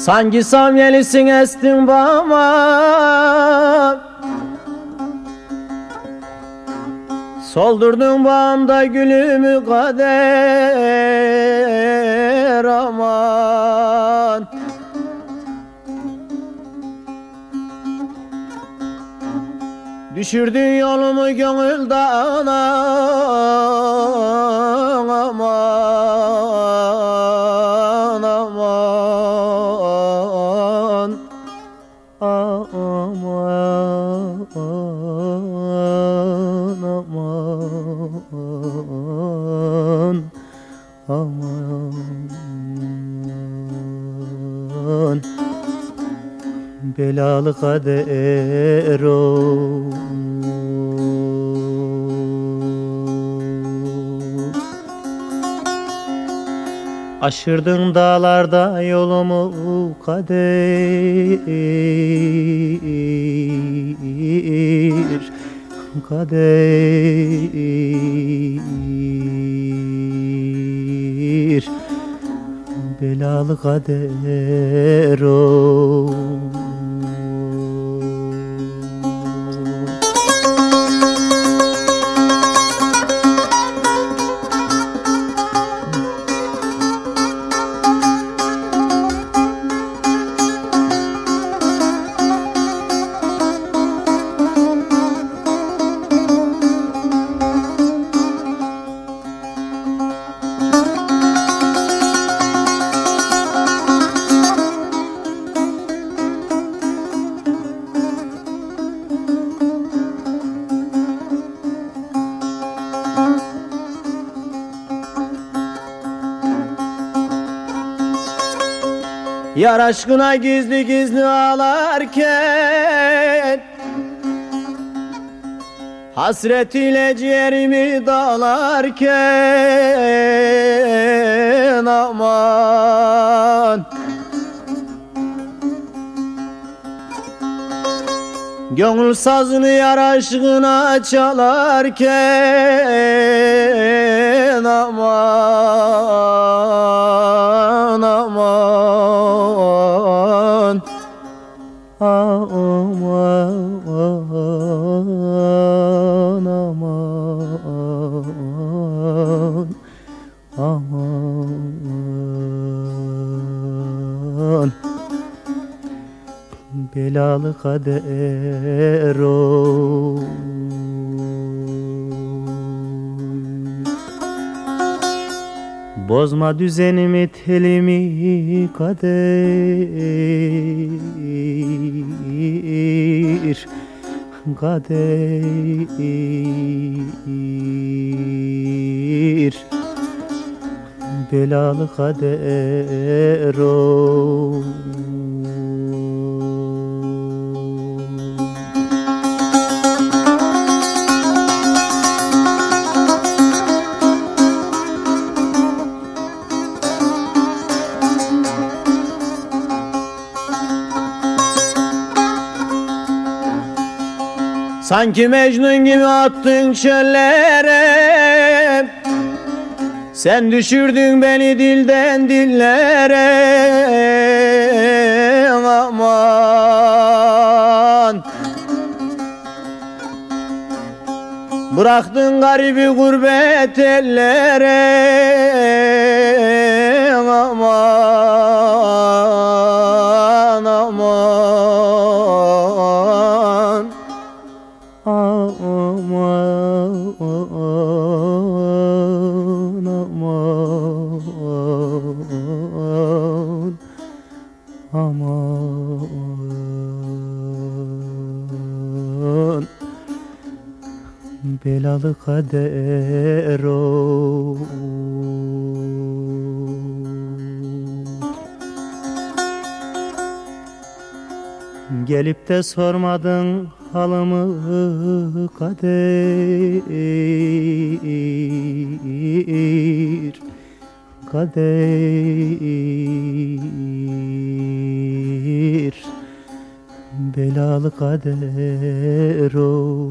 Sanki samyelisin estin bama Soldurdun bağımda gülümü kader aman. Düşürdün yolumu gönül dağına aman aman aman. Belalı kader o. Aşırdın dağlarda yolumu kader Kader Belalı kader o Yar aşkına gizli gizli ağlarken Hasret ile ciğerimi dağlarken aman Gönül sazını yar aşkına çalarken aman aman aman aman aman belalı kader o Bozma düzenimi telimi kader. Kader. Belalı kader o Sanki Mecnun gibi attın çöllere. Sen düşürdün beni dilden dillere. Aman Bıraktın garibi gurbet ellere. Aman aman aman Belalı kader o. Gelip de sormadın halımı kader Kader. Belalı kader o